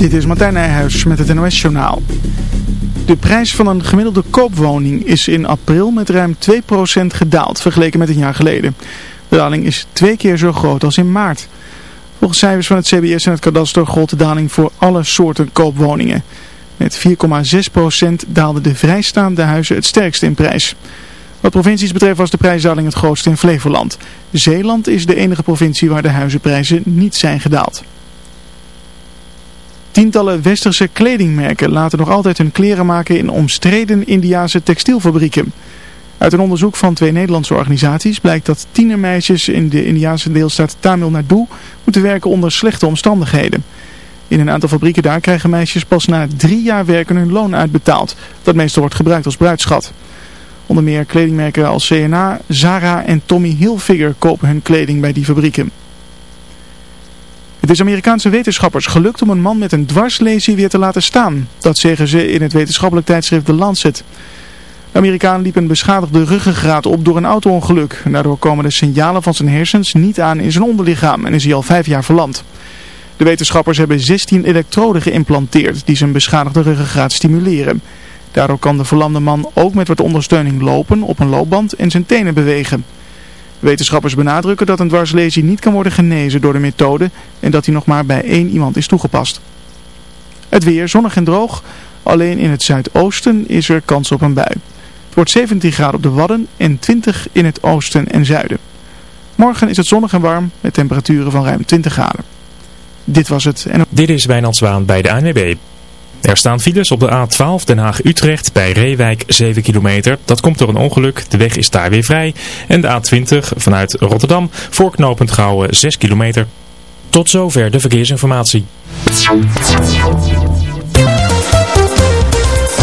Dit is Martijn Nijhuis met het NOS-journaal. De prijs van een gemiddelde koopwoning is in april met ruim 2% gedaald vergeleken met een jaar geleden. De daling is twee keer zo groot als in maart. Volgens cijfers van het CBS en het kadaster gold de daling voor alle soorten koopwoningen. Met 4,6% daalden de vrijstaande huizen het sterkst in prijs. Wat provincies betreft was de prijsdaling het grootste in Flevoland. Zeeland is de enige provincie waar de huizenprijzen niet zijn gedaald. Tientallen westerse kledingmerken laten nog altijd hun kleren maken in omstreden Indiase textielfabrieken. Uit een onderzoek van twee Nederlandse organisaties blijkt dat tienermeisjes in de Indiase deelstaat Tamil Nadu moeten werken onder slechte omstandigheden. In een aantal fabrieken daar krijgen meisjes pas na drie jaar werken hun loon uitbetaald, dat meestal wordt gebruikt als bruidschat. Onder meer kledingmerken als CNA, Zara en Tommy Hilfiger kopen hun kleding bij die fabrieken. Het is Amerikaanse wetenschappers gelukt om een man met een dwarslesie weer te laten staan. Dat zeggen ze in het wetenschappelijk tijdschrift The Lancet. De Amerikaan liep een beschadigde ruggengraat op door een auto-ongeluk. Daardoor komen de signalen van zijn hersens niet aan in zijn onderlichaam en is hij al vijf jaar verlamd. De wetenschappers hebben 16 elektroden geïmplanteerd die zijn beschadigde ruggengraat stimuleren. Daardoor kan de verlamde man ook met wat ondersteuning lopen op een loopband en zijn tenen bewegen. Wetenschappers benadrukken dat een dwarslesie niet kan worden genezen door de methode en dat die nog maar bij één iemand is toegepast. Het weer zonnig en droog, alleen in het zuidoosten is er kans op een bui. Het wordt 17 graden op de Wadden en 20 in het oosten en zuiden. Morgen is het zonnig en warm met temperaturen van ruim 20 graden. Dit was het. En... Dit is Wijnand Zwaan bij de ANWB. Er staan files op de A12 Den Haag-Utrecht bij Reewijk 7 kilometer. Dat komt door een ongeluk. De weg is daar weer vrij. En de A20 vanuit Rotterdam voorknopend Gouwen 6 kilometer. Tot zover de verkeersinformatie.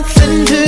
nothing to